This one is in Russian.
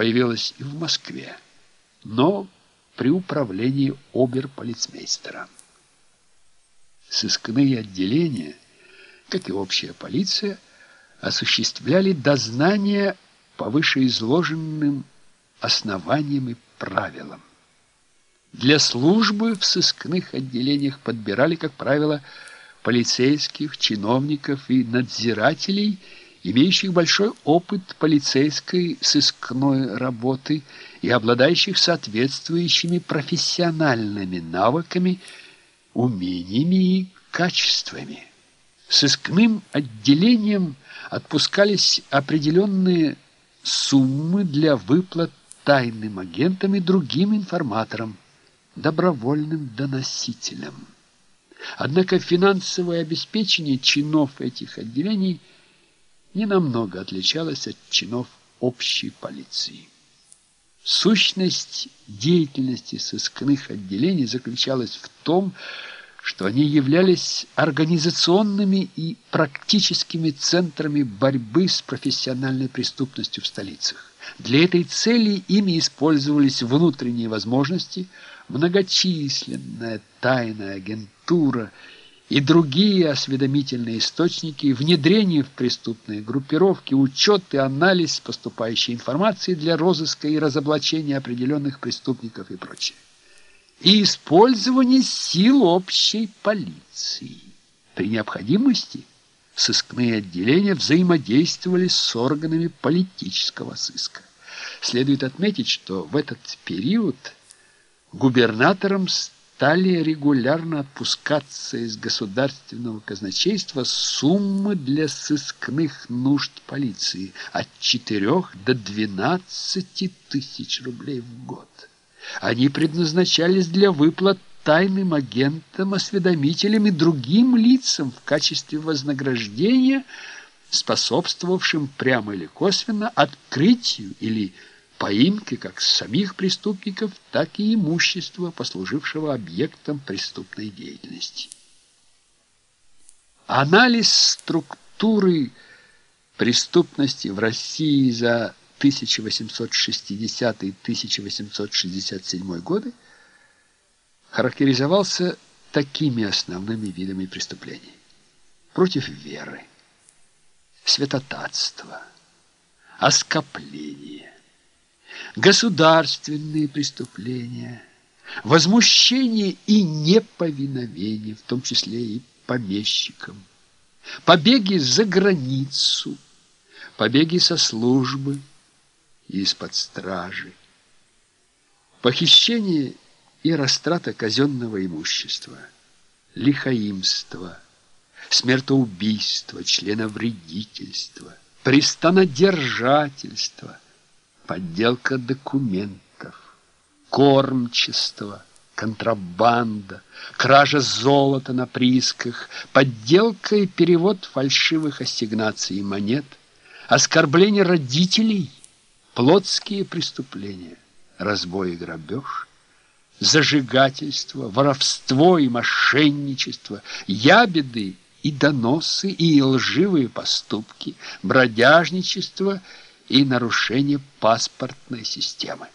появилась и в Москве, но при управлении оберполицмейстера. Сыскные отделения, как и общая полиция, осуществляли дознание по вышеизложенным основаниям и правилам. Для службы в сыскных отделениях подбирали, как правило, полицейских, чиновников и надзирателей, имеющих большой опыт полицейской сыскной работы и обладающих соответствующими профессиональными навыками, умениями и качествами. Сыскным отделением отпускались определенные суммы для выплат тайным агентам и другим информаторам, добровольным доносителям. Однако финансовое обеспечение чинов этих отделений ненамного отличалось от чинов общей полиции. Сущность деятельности сыскных отделений заключалась в том, что они являлись организационными и практическими центрами борьбы с профессиональной преступностью в столицах. Для этой цели ими использовались внутренние возможности, многочисленная тайная агентура и другие осведомительные источники, внедрение в преступные группировки, учет и анализ поступающей информации для розыска и разоблачения определенных преступников и прочее и использование сил общей полиции. При необходимости сыскные отделения взаимодействовали с органами политического сыска. Следует отметить, что в этот период губернаторам стали регулярно отпускаться из государственного казначейства суммы для сыскных нужд полиции от 4 до 12 тысяч рублей в год. Они предназначались для выплат тайным агентам, осведомителям и другим лицам в качестве вознаграждения, способствовавшим прямо или косвенно открытию или поимке как самих преступников, так и имущества, послужившего объектом преступной деятельности. Анализ структуры преступности в России за 1860-1867 годы характеризовался такими основными видами преступлений. Против веры, святотатства, оскопления, государственные преступления, возмущение и неповиновение, в том числе и помещикам, побеги за границу, побеги со службы, из-под стражи. Похищение и растрата казенного имущества, лихаимство, смертоубийство, членовредительство, пристанодержательство, подделка документов, кормчество, контрабанда, кража золота на приисках, подделка и перевод фальшивых ассигнаций и монет, оскорбление родителей – плотские преступления, разбой и грабеж, зажигательство, воровство и мошенничество, ябеды и доносы и лживые поступки, бродяжничество и нарушение паспортной системы.